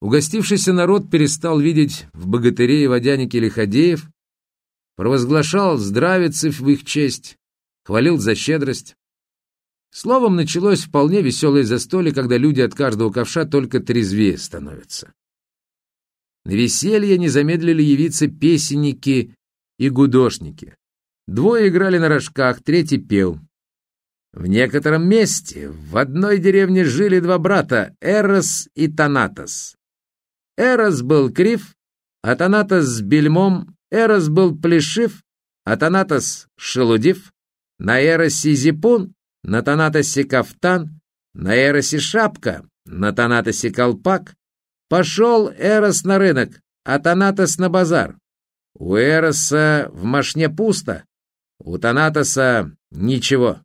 Угостившийся народ перестал видеть в богатыре и водянике лиходеев, провозглашал здравицев в их честь, хвалил за щедрость. Словом, началось вполне веселое застолье, когда люди от каждого ковша только трезвее становятся. На веселье не замедлили явиться песенники и гудошники. Двое играли на рожках, третий пел. В некотором месте в одной деревне жили два брата, Эрос и Танатос. Эрос был крив, а Танатос с бельмом, Эрос был плешив, а Танатос шелудив, на Эросе зипун, на Танатосе кафтан, на Эросе шапка, на Танатосе колпак. Пошел Эрос на рынок, а Танатос на базар. У Эроса в машне пусто, у Танатоса ничего.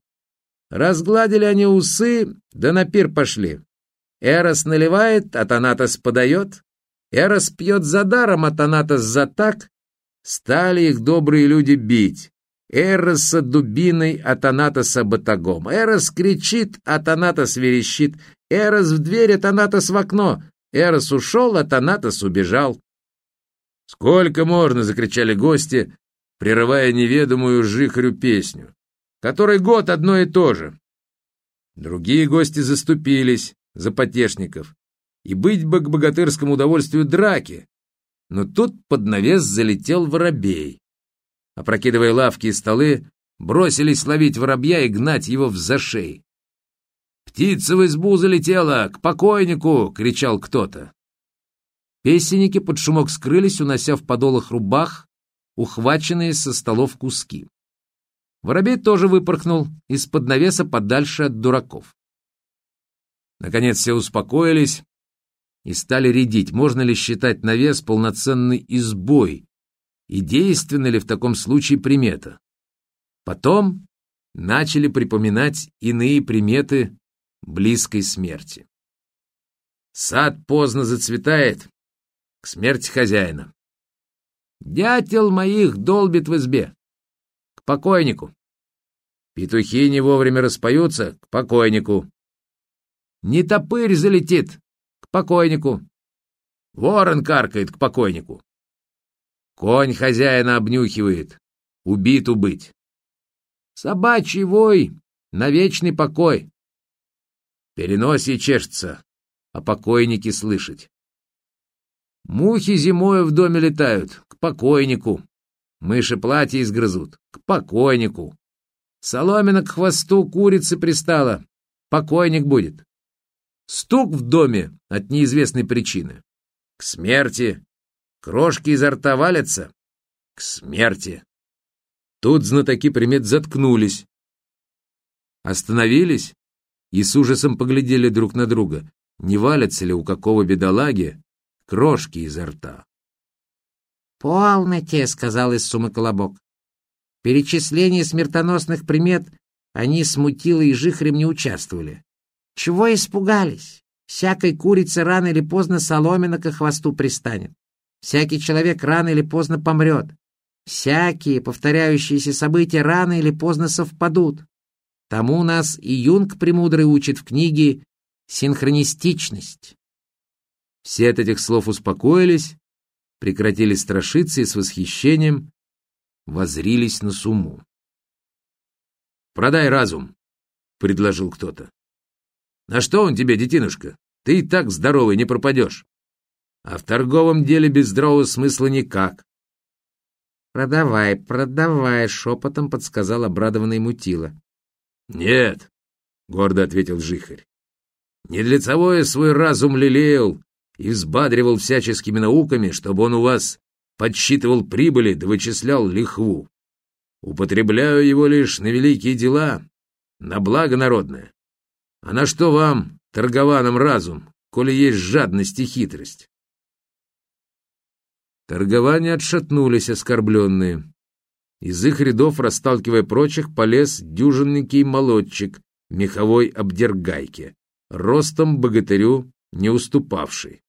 Разгладили они усы, да на пир пошли. Эрос наливает, а Танатос подает. Эрос пьет за даром, а Танатос за так. Стали их добрые люди бить. Эроса дубиной, а Танатоса батагом. Эрос кричит, а Танатос верещит. Эрос в дверь, а в окно. Эрос ушел, а Танатос убежал. «Сколько можно!» — закричали гости, прерывая неведомую жихарю песню. «Который год одно и то же!» Другие гости заступились за потешников, и быть бы к богатырскому удовольствию драки. Но тут под навес залетел воробей. Опрокидывая лавки и столы, бросились ловить воробья и гнать его в зашей. «Птица в избу залетела! К покойнику!» — кричал кто-то. Песенники под шумок скрылись, унося в подолах рубах ухваченные со столов куски. Воробей тоже выпорхнул из-под навеса подальше от дураков. Наконец все успокоились и стали рядить, можно ли считать навес полноценной избой, и действенна ли в таком случае примета. Потом начали припоминать иные приметы близкой смерти. Сад поздно зацветает, к смерти хозяина. Дятел моих долбит в избе. К покойнику. Петухи не вовремя распоются. К покойнику. Не топырь залетит. Покойнику. Ворон каркает к покойнику. Конь хозяина обнюхивает. Убит убыть. Собачий вой на вечный покой. Переносе чешется, а покойники слышать. Мухи зимой в доме летают, к покойнику. Мыши платье изгрызут, к покойнику. Соломина к хвосту курицы пристала, покойник будет. Стук в доме от неизвестной причины. К смерти. Крошки изо рта валятся. К смерти. Тут знатоки примет заткнулись. Остановились и с ужасом поглядели друг на друга. Не валятся ли у какого бедолаги крошки изо рта. «Полноте», — сказал из сумы Колобок. Перечисление смертоносных примет они с Мутилой и Жихрем не участвовали. Чего испугались? Всякой курице рано или поздно соломина ко хвосту пристанет. Всякий человек рано или поздно помрет. Всякие повторяющиеся события рано или поздно совпадут. Тому нас и Юнг Премудрый учит в книге «Синхронистичность». Все от этих слов успокоились, прекратили страшиться и с восхищением возрились на сумму. «Продай разум», — предложил кто-то. «На что он тебе, детинушка? Ты и так здоровый, не пропадешь. А в торговом деле без здравого смысла никак». «Продавай, продавай», — шепотом подсказал обрадованный Мутила. «Нет», — гордо ответил Жихарь. «Не для того я свой разум лелеял и взбадривал всяческими науками, чтобы он у вас подсчитывал прибыли да вычислял лихву. Употребляю его лишь на великие дела, на благо народное. А на что вам, торгованам, разум, коли есть жадность и хитрость? Торгования отшатнулись оскорбленные. Из их рядов, расталкивая прочих, полез дюжинненький молодчик меховой обдергайке, ростом богатырю не уступавший.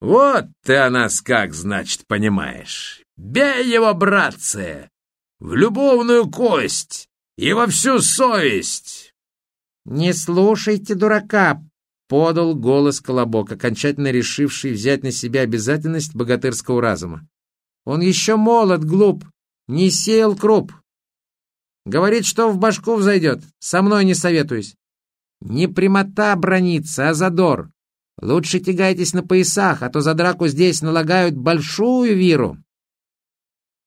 «Вот ты о нас как, значит, понимаешь. Бей его, братцы, в любовную кость и во всю совесть!» «Не слушайте дурака!» — подал голос Колобок, окончательно решивший взять на себя обязательность богатырского разума. «Он еще молод, глуп, не сеял круп. Говорит, что в башку взойдет, со мной не советуюсь. Не прямота бронится, а задор. Лучше тягайтесь на поясах, а то за драку здесь налагают большую виру».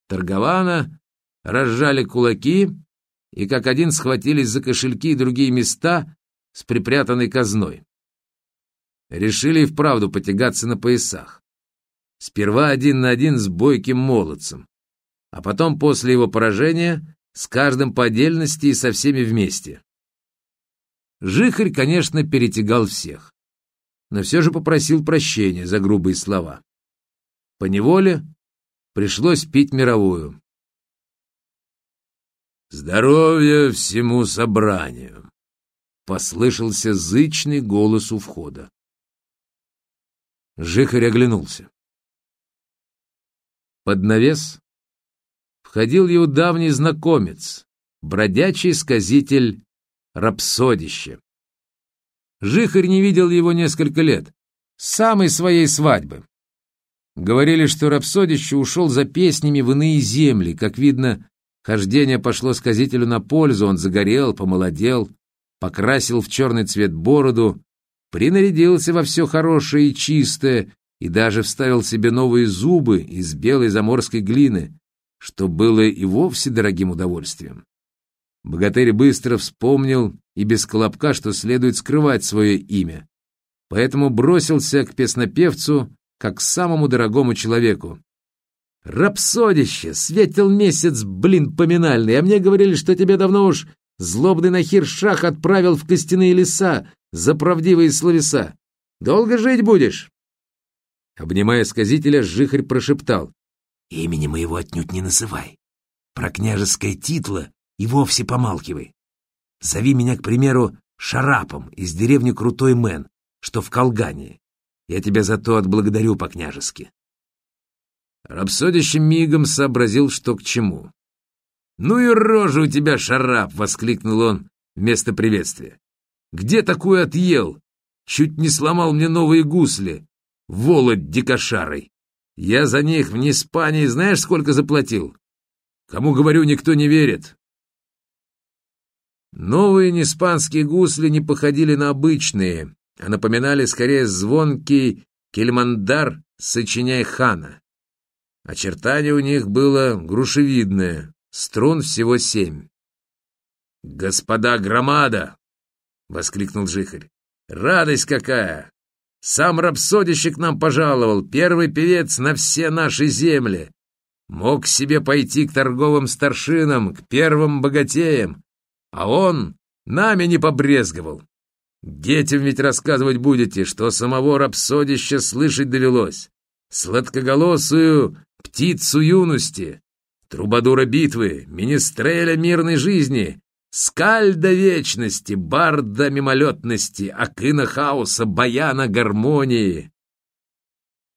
Торгована разжали кулаки и как один схватились за кошельки и другие места с припрятанной казной. Решили и вправду потягаться на поясах. Сперва один на один с бойким молодцем, а потом после его поражения с каждым по отдельности и со всеми вместе. Жихарь, конечно, перетягал всех, но все же попросил прощения за грубые слова. По неволе пришлось пить мировую. «Здоровья всему собранию!» — послышался зычный голос у входа. Жихарь оглянулся. Под навес входил его давний знакомец, бродячий сказитель Рапсодище. Жихарь не видел его несколько лет, с самой своей свадьбы. Говорили, что Рапсодище ушел за песнями в иные земли. Как видно, хождение пошло сказителю на пользу, он загорел, помолодел, покрасил в черный цвет бороду, принарядился во все хорошее и чистое и даже вставил себе новые зубы из белой заморской глины, что было и вовсе дорогим удовольствием. Богатырь быстро вспомнил и без колобка, что следует скрывать свое имя, поэтому бросился к песнопевцу, как к самому дорогому человеку. «Рапсодище! Светил месяц, блин, поминальный, а мне говорили, что тебе давно уж злобный нахир шах отправил в костяные леса за правдивые словеса. Долго жить будешь?» Обнимая сказителя, Жихарь прошептал. «Имени моего отнюдь не называй. Про княжеское титло и вовсе помалкивай. Зови меня, к примеру, Шарапом из деревни Крутой Мэн, что в Колгании. Я тебя за то отблагодарю по-княжески. Рапсодище мигом сообразил, что к чему. «Ну и рожа у тебя, шарап!» — воскликнул он вместо приветствия. «Где такую отъел? Чуть не сломал мне новые гусли. Володь дикошарой. Я за них в Неспании знаешь, сколько заплатил? Кому говорю, никто не верит. Новые неспанские гусли не походили на обычные, а напоминали скорее звонкий кельмандар, сочиняй хана. Очертание у них было грушевидное, струн всего семь. «Господа громада!» — воскликнул Жихарь. «Радость какая! Сам рапсодищик нам пожаловал, первый певец на все наши земли. Мог себе пойти к торговым старшинам, к первым богатеям, а он нами не побрезговал. Детям ведь рассказывать будете, что самого рапсодища слышать довелось. Сладкоголосую птицу юности, трубадура битвы, министреля мирной жизни, скальда вечности, барда мимолетности, акына хаоса, баяна гармонии.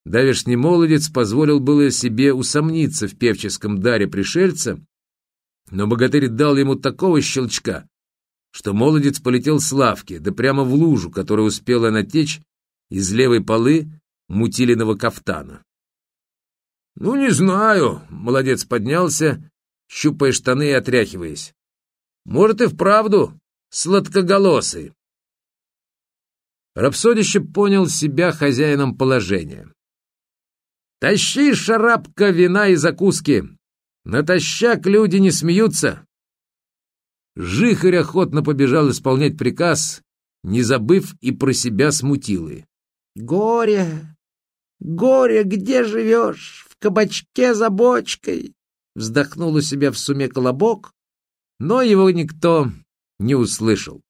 Давишний молодец позволил было себе усомниться в певческом даре пришельца, но богатырь дал ему такого щелчка, что молодец полетел с лавки, да прямо в лужу, которая успела натечь из левой полы мутилиного кафтана. «Ну, не знаю», — молодец поднялся, щупая штаны и отряхиваясь. «Может, и вправду сладкоголосый». Рапсодище понял себя хозяином положения. «Тащи, шарапка, вина и закуски! Натощак люди не смеются!» Жихарь охотно побежал исполнять приказ, не забыв и про себя смутилы. «Горе! Горе, где живешь? Кабачке за бочкой!» Вздохнул у себя в суме колобок, но его никто не услышал.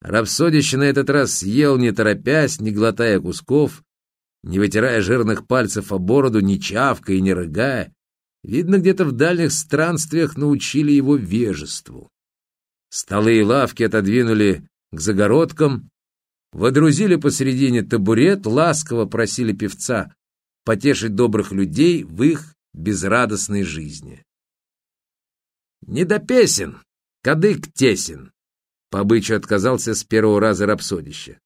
Рапсодище на этот раз съел, не торопясь, не глотая кусков, не вытирая жирных пальцев о бороду, не чавкая и не рыгая, Видно, где-то в дальних странствиях научили его вежеству. Столы и лавки отодвинули к загородкам, водрузили посередине табурет, ласково просили певца потешить добрых людей в их безрадостной жизни. «Не до песен, кадык тесен», — по обычаю отказался с первого раза рапсодище.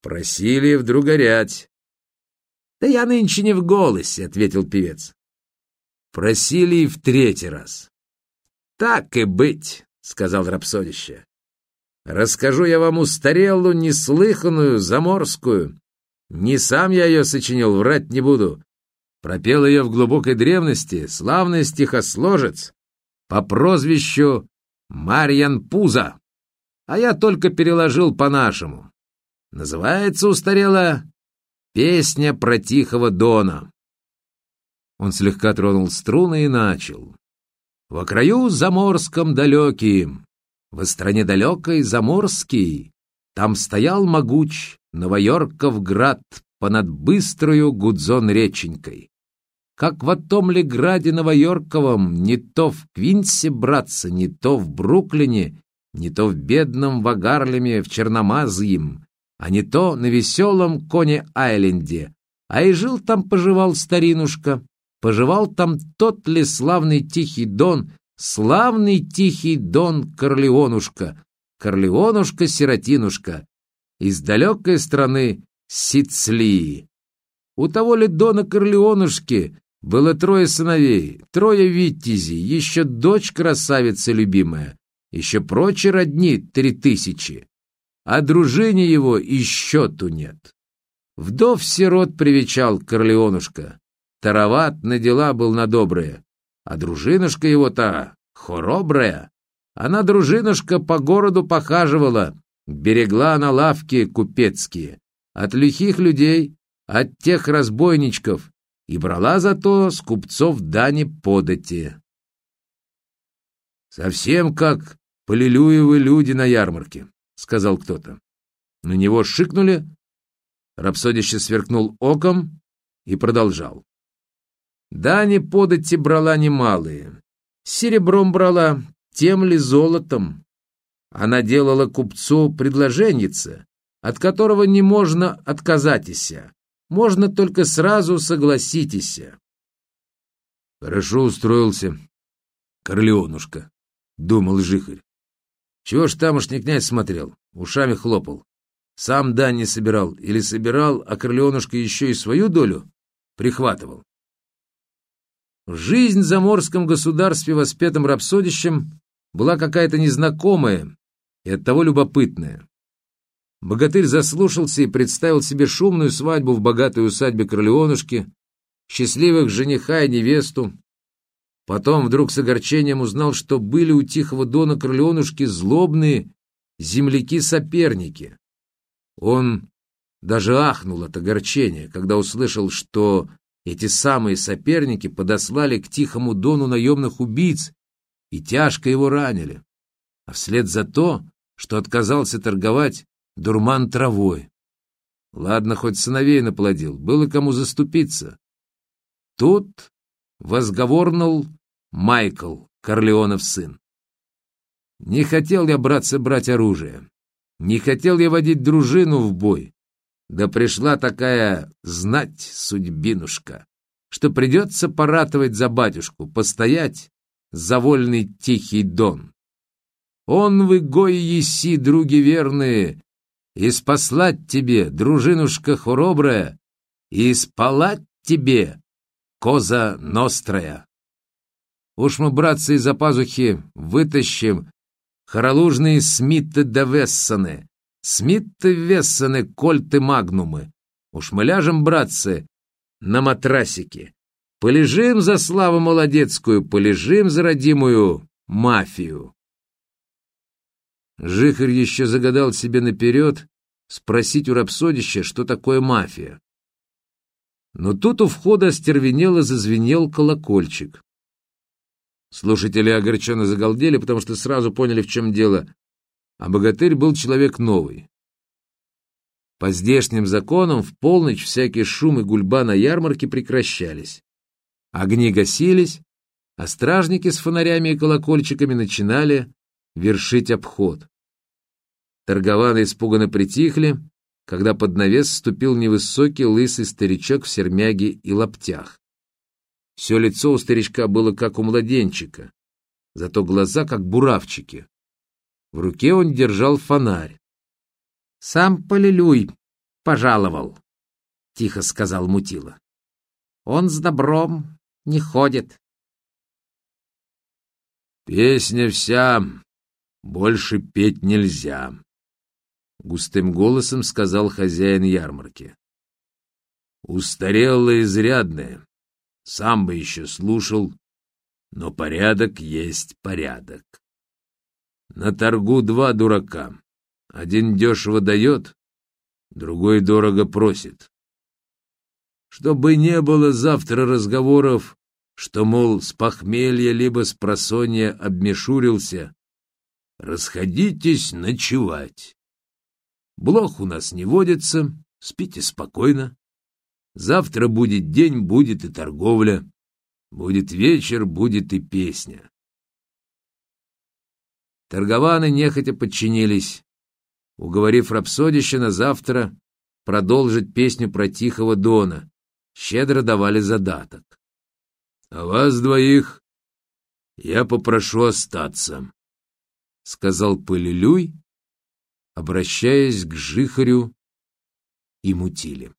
Просили вдруг горять. «Да я нынче не в голосе», — ответил певец. Просили и в третий раз. «Так и быть», — сказал рапсодище. «Расскажу я вам устарелую, неслыханную, заморскую. Не сам я ее сочинил, врать не буду. Пропел ее в глубокой древности славный стихосложец по прозвищу Марьян Пуза, а я только переложил по-нашему. Называется устарела «Песня про Тихого Дона». Он слегка тронул струны и начал. «Во краю заморском далеким, во стране далекой заморский, там стоял могуч Новоёрков град понад быстрою Гудзон реченькой. Как в том ли граде Новоёрковом, не то в Квинсе, братцы, не то в Бруклине, не то в бедном Вагарлеме в Черномазьем, а не то на веселом Коне-Айленде. А и жил там, поживал старинушка, поживал там тот ли славный тихий дон, славный тихий дон Корлеонушка, Корлеонушка-сиротинушка, из далекой страны Сицлии. У того ли дона Корлеонушки было трое сыновей, трое витязей, еще дочь красавица любимая, еще прочие родни три тысячи а дружине его и счету нет. Вдов-сирот привечал Корлеонушка, тароват на дела был на добрые, а дружинушка его-то хоробрая. Она, дружинушка, по городу похаживала, берегла на лавки купецкие, от лихих людей, от тех разбойничков, и брала зато с купцов дани подати. Совсем как полилюевы люди на ярмарке сказал кто-то. На него шикнули, рапсодище сверкнул оком и продолжал. Дани подати брала немалые, серебром брала, тем ли золотом. Она делала купцу предложеннице, от которого не можно отказатися, можно только сразу согласитися. Хорошо устроился, Корлеонушка, думал Жихарь. Чего ж тамошний князь смотрел, ушами хлопал. Сам дань не собирал или собирал, а Корленушка еще и свою долю прихватывал. Жизнь в заморском государстве, воспетым рапсодищем, была какая-то незнакомая и оттого любопытная. Богатырь заслушался и представил себе шумную свадьбу в богатой усадьбе Корлеонушки, счастливых жениха и невесту, Потом вдруг с огорчением узнал, что были у Тихого Дона Корлеонушки злобные земляки-соперники. Он даже ахнул от огорчения, когда услышал, что эти самые соперники подослали к Тихому Дону наемных убийц и тяжко его ранили, а вслед за то, что отказался торговать дурман травой. Ладно, хоть сыновей наплодил, было кому заступиться. Тут возговорнул Майкл, Корлеонов сын. Не хотел я, братцы, брать оружие. Не хотел я водить дружину в бой. Да пришла такая знать судьбинушка, что придется поратовать за батюшку, постоять за вольный тихий дон. Он вы, гои еси, други верные, и спаслать тебе, дружинушка хоробрая, и спалать тебе, коза нострая. Уж мы, братцы, из-за пазухи вытащим хоролужные Смитты да Вессоны, Смитты Вессоны, Кольты Магнумы. Уж мы ляжем, братцы, на матрасике. Полежим за славу молодецкую, полежим за родимую мафию. Жихарь еще загадал себе наперед спросить у рапсодища, что такое мафия. Но тут у входа остервенело зазвенел колокольчик. Слушатели огорченно загалдели, потому что сразу поняли, в чем дело, а богатырь был человек новый. По здешним законам в полночь всякие шум и гульба на ярмарке прекращались. Огни гасились, а стражники с фонарями и колокольчиками начинали вершить обход. Торгованы испуганно притихли, когда под навес вступил невысокий лысый старичок в сермяге и лаптях. Все лицо у старичка было как у младенчика, зато глаза как буравчики. В руке он держал фонарь. «Сам полилюй», пожаловал, — тихо сказал Мутила. Он с добром не ходит. Песня вся, больше петь нельзя, — густым голосом сказал хозяин ярмарки. Устарело изрядное, сам бы еще слушал, но порядок есть порядок. На торгу два дурака. Один дешево дает, другой дорого просит. Чтобы не было завтра разговоров, что, мол, с похмелья либо с просонья обмешурился, расходитесь ночевать. Блох у нас не водится, спите спокойно. Завтра будет день, будет и торговля, будет вечер, будет и песня. Торгованы нехотя подчинились, уговорив рапсодище на завтра продолжить песню про Тихого Дона, щедро давали задаток. А вас двоих я попрошу остаться, — сказал Пылилюй, обращаясь к Жихарю и Мутиле.